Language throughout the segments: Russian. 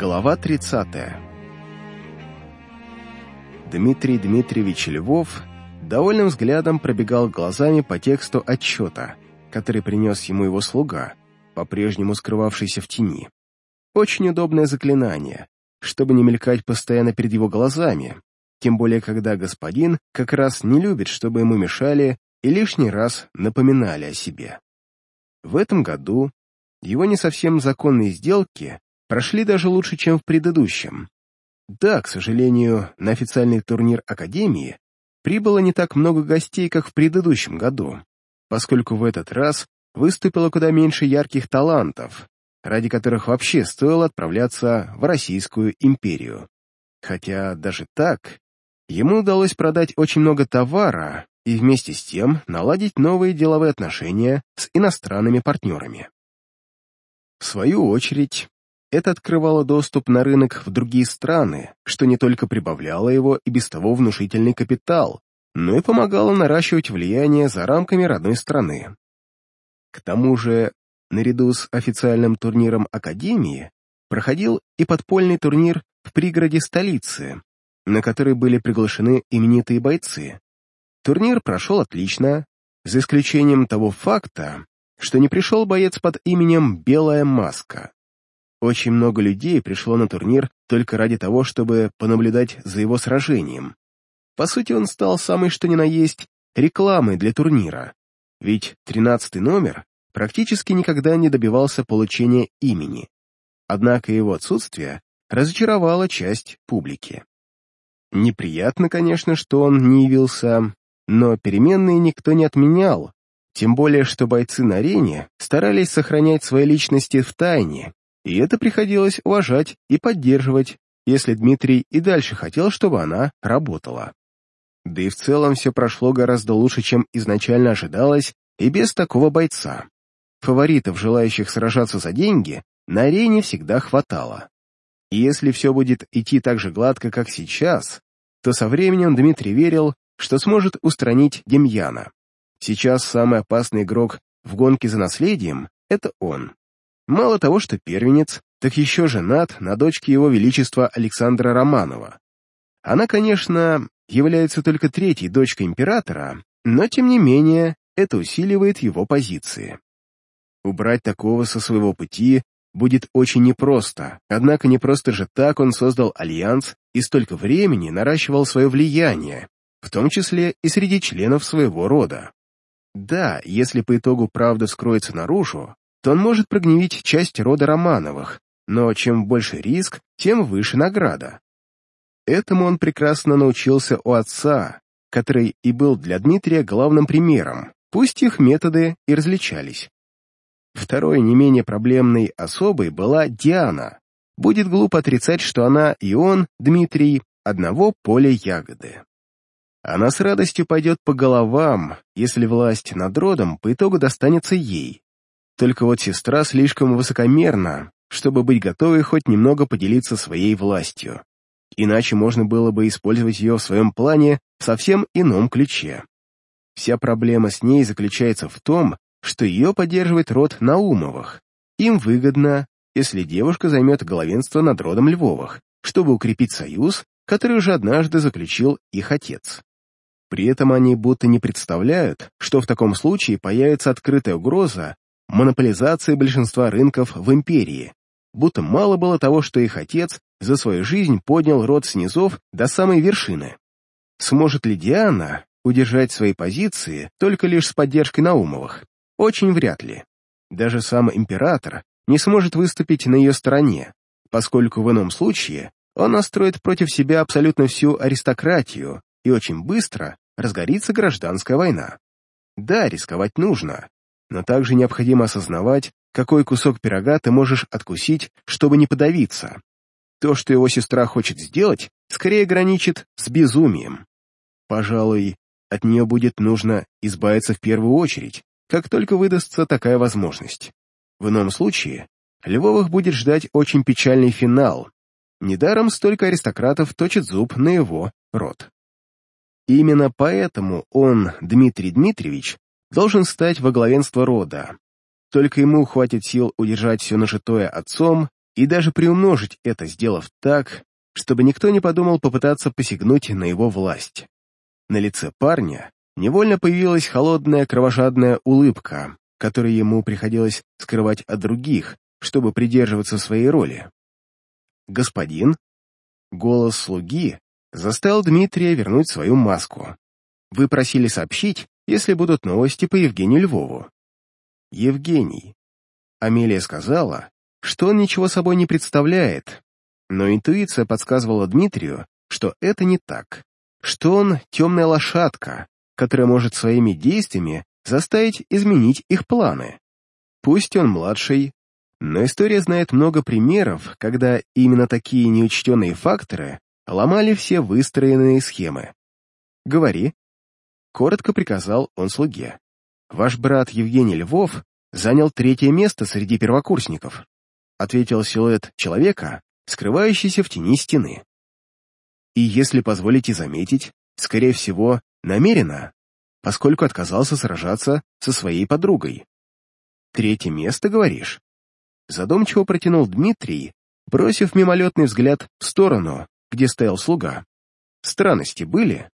Глава 30. Дмитрий Дмитриевич Львов довольным взглядом пробегал глазами по тексту отчета, который принес ему его слуга, по-прежнему скрывавшийся в тени. Очень удобное заклинание, чтобы не мелькать постоянно перед его глазами, тем более когда господин как раз не любит, чтобы ему мешали и лишний раз напоминали о себе. В этом году его не совсем законные сделки прошли даже лучше, чем в предыдущем. Да, к сожалению, на официальный турнир Академии прибыло не так много гостей, как в предыдущем году, поскольку в этот раз выступило куда меньше ярких талантов, ради которых вообще стоило отправляться в Российскую империю. Хотя даже так, ему удалось продать очень много товара и вместе с тем наладить новые деловые отношения с иностранными партнерами. В свою очередь, это открывало доступ на рынок в другие страны, что не только прибавляло его и без того внушительный капитал, но и помогало наращивать влияние за рамками родной страны. К тому же, наряду с официальным турниром Академии, проходил и подпольный турнир в пригороде столицы, на который были приглашены именитые бойцы. Турнир прошел отлично, за исключением того факта, что не пришел боец под именем Белая Маска. Очень много людей пришло на турнир только ради того, чтобы понаблюдать за его сражением. По сути, он стал самый что ни на есть рекламой для турнира, ведь тринадцатый номер практически никогда не добивался получения имени. Однако его отсутствие разочаровало часть публики. Неприятно, конечно, что он не явился, но переменные никто не отменял, тем более, что бойцы на арене старались сохранять свои личности в тайне, и это приходилось уважать и поддерживать, если Дмитрий и дальше хотел, чтобы она работала. Да и в целом все прошло гораздо лучше, чем изначально ожидалось, и без такого бойца. Фаворитов, желающих сражаться за деньги, на арене всегда хватало. И если все будет идти так же гладко, как сейчас, то со временем Дмитрий верил, что сможет устранить Демьяна. Сейчас самый опасный игрок в гонке за наследием — это он. Мало того, что первенец, так еще женат на дочке его величества Александра Романова. Она, конечно, является только третьей дочкой императора, но, тем не менее, это усиливает его позиции. Убрать такого со своего пути будет очень непросто, однако не просто же так он создал альянс и столько времени наращивал свое влияние, в том числе и среди членов своего рода. Да, если по итогу правда вскроется наружу, то он может прогневить часть рода Романовых, но чем больше риск, тем выше награда. Этому он прекрасно научился у отца, который и был для Дмитрия главным примером, пусть их методы и различались. Второй не менее проблемной особой была Диана. Будет глупо отрицать, что она и он, Дмитрий, одного поля ягоды. Она с радостью пойдет по головам, если власть над родом по итогу достанется ей, только вот сестра слишком высокомерна, чтобы быть готовой хоть немного поделиться своей властью. Иначе можно было бы использовать ее в своем плане в совсем ином ключе. Вся проблема с ней заключается в том, что ее поддерживает род Наумовых. Им выгодно, если девушка займет главенство над родом Львовых, чтобы укрепить союз, который уже однажды заключил их отец. При этом они будто не представляют, что в таком случае появится открытая угроза монополизации большинства рынков в империи, будто мало было того, что их отец за свою жизнь поднял род снизов до самой вершины. Сможет ли Диана удержать свои позиции только лишь с поддержкой Наумовых? Очень вряд ли. Даже сам император не сможет выступить на ее стороне, поскольку в ином случае он настроит против себя абсолютно всю аристократию, и очень быстро разгорится гражданская война. Да, рисковать нужно, но также необходимо осознавать, какой кусок пирога ты можешь откусить, чтобы не подавиться. То, что его сестра хочет сделать, скорее граничит с безумием. Пожалуй, от нее будет нужно избавиться в первую очередь, как только выдастся такая возможность. В ином случае Львовых будет ждать очень печальный финал. Недаром столько аристократов точит зуб на его род. Именно поэтому он, Дмитрий Дмитриевич, должен стать во главенство рода. Только ему хватит сил удержать все нажитое отцом и даже приумножить это, сделав так, чтобы никто не подумал попытаться посягнуть на его власть. На лице парня невольно появилась холодная кровожадная улыбка, которую ему приходилось скрывать от других, чтобы придерживаться своей роли. «Господин?» Голос слуги заставил Дмитрия вернуть свою маску. «Вы просили сообщить, если будут новости по Евгению Львову». «Евгений». Амелия сказала, что он ничего собой не представляет, но интуиция подсказывала Дмитрию, что это не так, что он темная лошадка, которая может своими действиями заставить изменить их планы. Пусть он младший, но история знает много примеров, когда именно такие неучтенные факторы ломали все выстроенные схемы. «Говори», — коротко приказал он слуге. «Ваш брат Евгений Львов занял третье место среди первокурсников», ответил силуэт человека, скрывающийся в тени стены. «И если позволите заметить, скорее всего, намеренно, поскольку отказался сражаться со своей подругой. Третье место, говоришь?» Задумчиво протянул Дмитрий, бросив мимолетный взгляд в сторону, где стоял слуга. Странности были.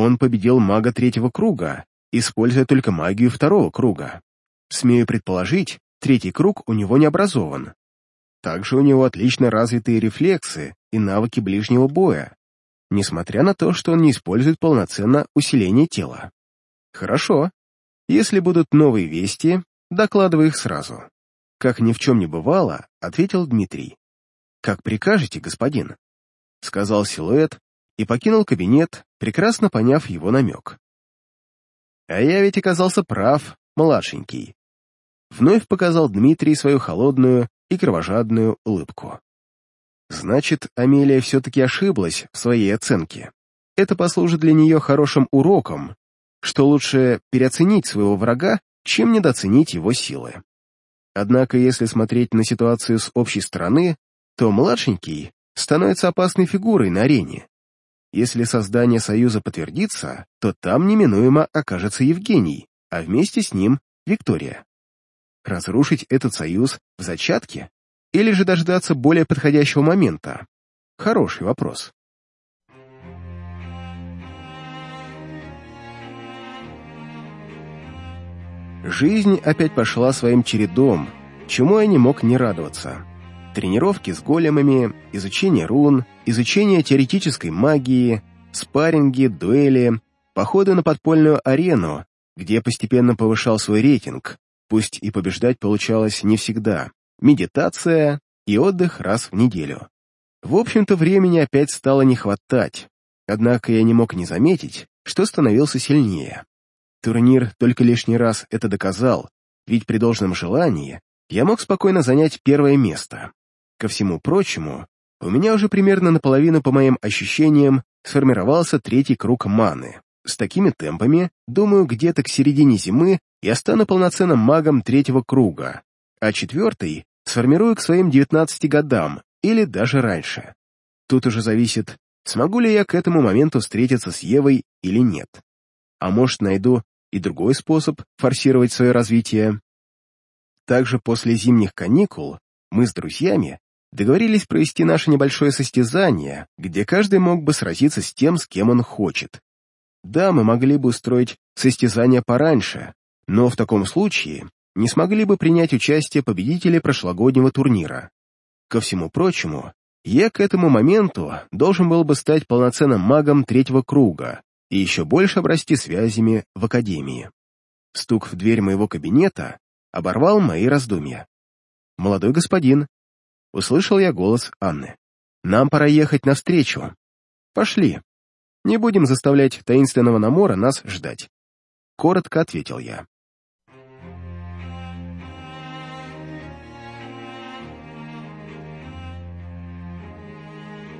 Он победил мага третьего круга, используя только магию второго круга. Смею предположить, третий круг у него не образован. Также у него отлично развитые рефлексы и навыки ближнего боя, несмотря на то, что он не использует полноценно усиление тела. Хорошо. Если будут новые вести, докладывай их сразу. Как ни в чем не бывало, ответил Дмитрий. Как прикажете, господин, сказал силуэт и покинул кабинет, прекрасно поняв его намек. А я ведь оказался прав, младшенький. Вновь показал Дмитрий свою холодную и кровожадную улыбку. Значит, Амелия все-таки ошиблась в своей оценке. Это послужит для нее хорошим уроком, что лучше переоценить своего врага, чем недооценить его силы. Однако, если смотреть на ситуацию с общей стороны, то младшенький становится опасной фигурой на арене. Если создание союза подтвердится, то там неминуемо окажется Евгений, а вместе с ним — Виктория. Разрушить этот союз в зачатке? Или же дождаться более подходящего момента? Хороший вопрос. Жизнь опять пошла своим чередом, чему я не мог не радоваться. Тренировки с големами, изучение рун, изучение теоретической магии, спарринги, дуэли, походы на подпольную арену, где постепенно повышал свой рейтинг, пусть и побеждать получалось не всегда, медитация и отдых раз в неделю. В общем-то, времени опять стало не хватать, однако я не мог не заметить, что становился сильнее. Турнир только лишний раз это доказал, ведь при должном желании я мог спокойно занять первое место. Ко всему прочему, у меня уже примерно наполовину, по моим ощущениям, сформировался третий круг маны. С такими темпами, думаю, где-то к середине зимы я стану полноценным магом третьего круга, а четвертый сформирую к своим 19 годам или даже раньше. Тут уже зависит, смогу ли я к этому моменту встретиться с Евой или нет. А может, найду и другой способ форсировать свое развитие. Также после зимних каникул мы с друзьями договорились провести наше небольшое состязание, где каждый мог бы сразиться с тем, с кем он хочет. Да, мы могли бы устроить состязание пораньше, но в таком случае не смогли бы принять участие победители прошлогоднего турнира. Ко всему прочему, я к этому моменту должен был бы стать полноценным магом третьего круга, и еще больше обрасти связями в академии. Стук в дверь моего кабинета оборвал мои раздумья. «Молодой господин», — услышал я голос Анны, — «нам пора ехать навстречу. Пошли. Не будем заставлять таинственного Намора нас ждать». Коротко ответил я.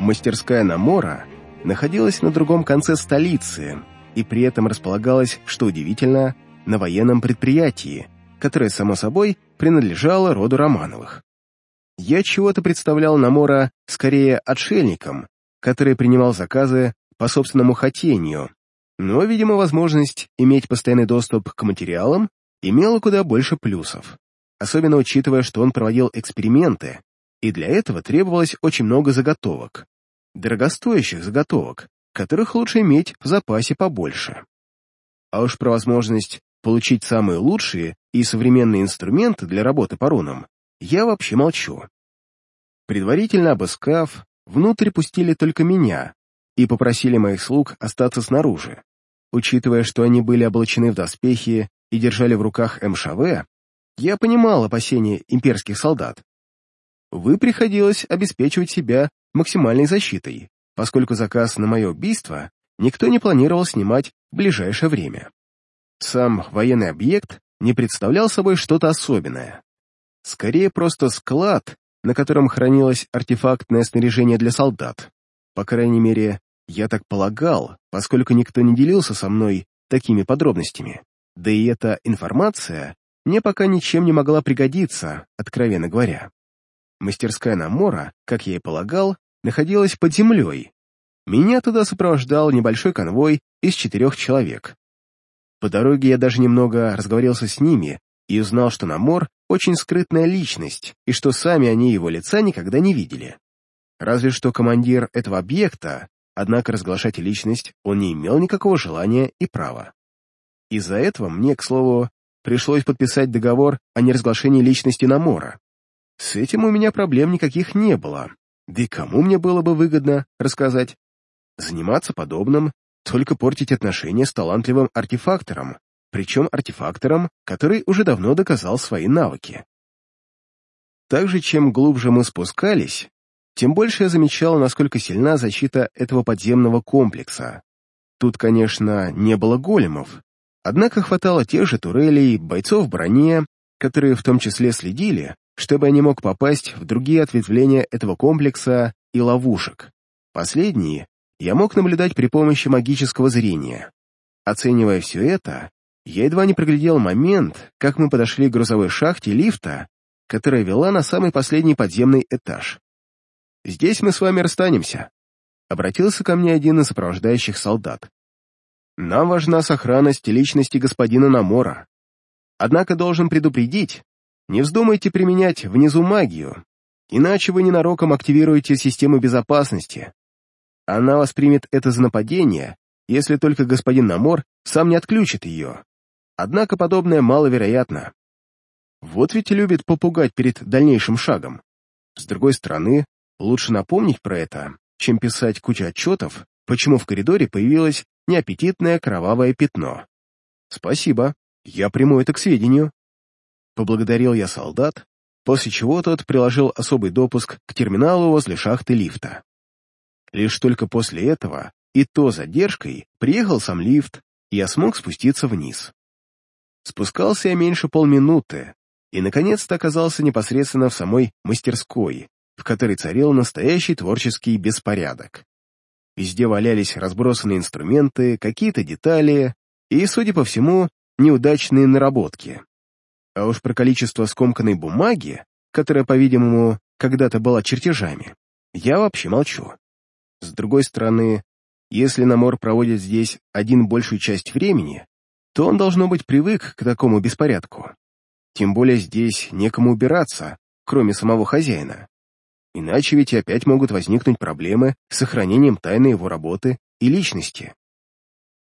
Мастерская Намора находилась на другом конце столицы и при этом располагалась, что удивительно, на военном предприятии, которое, само собой, принадлежало роду Романовых. Я чего-то представлял Намора скорее отшельником, который принимал заказы по собственному хотению, но, видимо, возможность иметь постоянный доступ к материалам имела куда больше плюсов, особенно учитывая, что он проводил эксперименты, и для этого требовалось очень много заготовок. Дорогостоящих заготовок, которых лучше иметь в запасе побольше. А уж про возможность получить самые лучшие и современные инструменты для работы по рунам я вообще молчу. Предварительно обыскав, внутрь пустили только меня и попросили моих слуг остаться снаружи. Учитывая, что они были облачены в доспехи и держали в руках МШВ, я понимал опасения имперских солдат. Вы приходилось обеспечивать себя максимальной защитой, поскольку заказ на мое убийство никто не планировал снимать в ближайшее время. Сам военный объект не представлял собой что-то особенное. Скорее, просто склад, на котором хранилось артефактное снаряжение для солдат. По крайней мере, я так полагал, поскольку никто не делился со мной такими подробностями. Да и эта информация мне пока ничем не могла пригодиться, откровенно говоря. Мастерская Намора, как я и полагал, находилась под землей. Меня туда сопровождал небольшой конвой из четырех человек. По дороге я даже немного разговорился с ними и узнал, что Намор очень скрытная личность, и что сами они его лица никогда не видели. Разве что командир этого объекта, однако разглашать личность он не имел никакого желания и права. Из-за этого мне, к слову, пришлось подписать договор о неразглашении личности Намора. С этим у меня проблем никаких не было, да и кому мне было бы выгодно рассказать? Заниматься подобным, только портить отношения с талантливым артефактором, причем артефактором, который уже давно доказал свои навыки. Также, чем глубже мы спускались, тем больше я замечал, насколько сильна защита этого подземного комплекса. Тут, конечно, не было големов, однако хватало тех же турелей, бойцов в броне, которые в том числе следили, чтобы я не мог попасть в другие ответвления этого комплекса и ловушек. Последние я мог наблюдать при помощи магического зрения. Оценивая все это, я едва не проглядел момент, как мы подошли к грузовой шахте лифта, которая вела на самый последний подземный этаж. «Здесь мы с вами расстанемся», — обратился ко мне один из сопровождающих солдат. «Нам важна сохранность личности господина Намора. Однако должен предупредить, не вздумайте применять внизу магию, иначе вы ненароком активируете систему безопасности. Она воспримет это за нападение, если только господин Намор сам не отключит ее. Однако подобное маловероятно. Вот ведь любит попугать перед дальнейшим шагом. С другой стороны, лучше напомнить про это, чем писать кучу отчетов, почему в коридоре появилось неаппетитное кровавое пятно. Спасибо, я приму это к сведению. Поблагодарил я солдат, после чего тот приложил особый допуск к терминалу возле шахты лифта. Лишь только после этого, и то задержкой, приехал сам лифт, и я смог спуститься вниз. Спускался я меньше полминуты, и наконец-то оказался непосредственно в самой мастерской, в которой царил настоящий творческий беспорядок. Везде валялись разбросанные инструменты, какие-то детали и, судя по всему, неудачные наработки. А уж про количество скомканной бумаги, которая, по-видимому, когда-то была чертежами, я вообще молчу. С другой стороны, если Намор проводит здесь один большую часть времени, то он, должно быть, привык к такому беспорядку. Тем более здесь некому убираться, кроме самого хозяина. Иначе ведь опять могут возникнуть проблемы с сохранением тайны его работы и личности.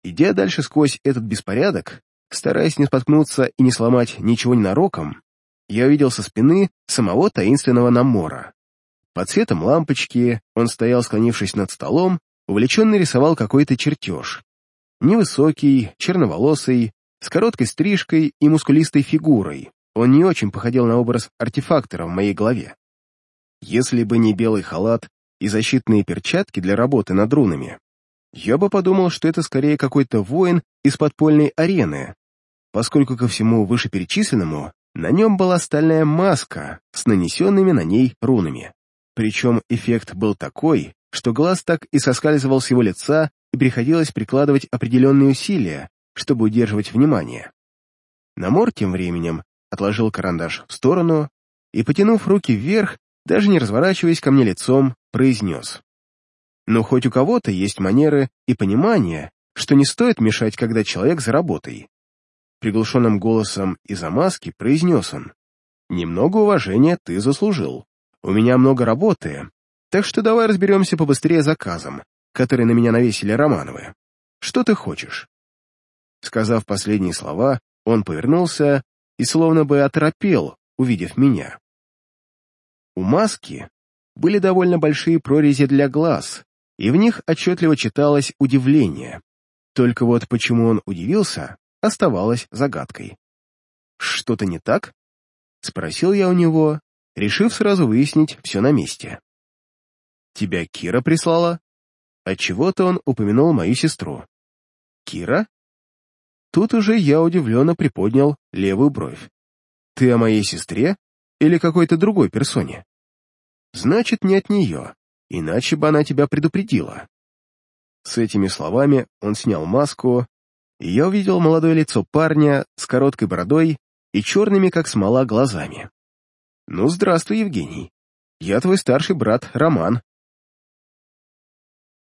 Идя дальше сквозь этот беспорядок, стараясь не споткнуться и не сломать ничего ненароком, я увидел со спины самого таинственного Намора. Под светом лампочки он стоял, склонившись над столом, увлеченно рисовал какой-то чертеж. Невысокий, черноволосый, с короткой стрижкой и мускулистой фигурой, он не очень походил на образ артефактора в моей голове. Если бы не белый халат и защитные перчатки для работы над рунами, я бы подумал, что это скорее какой-то воин из подпольной арены, поскольку ко всему вышеперечисленному на нем была стальная маска с нанесенными на ней рунами. Причем эффект был такой, что глаз так и соскальзывал с его лица, и приходилось прикладывать определенные усилия, чтобы удерживать внимание. Намор тем временем отложил карандаш в сторону и, потянув руки вверх, даже не разворачиваясь ко мне лицом, произнес. «Ну, хоть у кого-то есть манеры и понимание, что не стоит мешать, когда человек за работой». Приглушенным голосом из-за маски произнес он. «Немного уважения ты заслужил. У меня много работы, так что давай разберемся побыстрее заказом, который на меня навесили Романовы. Что ты хочешь?» Сказав последние слова, он повернулся и словно бы оторопел, увидев меня. У маски были довольно большие прорези для глаз, и в них отчетливо читалось удивление. Только вот почему он удивился, оставалось загадкой. «Что-то не так?» — спросил я у него, решив сразу выяснить все на месте. «Тебя Кира прислала?» Отчего-то он упомянул мою сестру. «Кира?» Тут уже я удивленно приподнял левую бровь. «Ты о моей сестре или какой-то другой персоне?» «Значит, не от нее, иначе бы она тебя предупредила». С этими словами он снял маску, и я увидел молодое лицо парня с короткой бородой и черными, как смола, глазами. «Ну, здравствуй, Евгений. Я твой старший брат Роман»,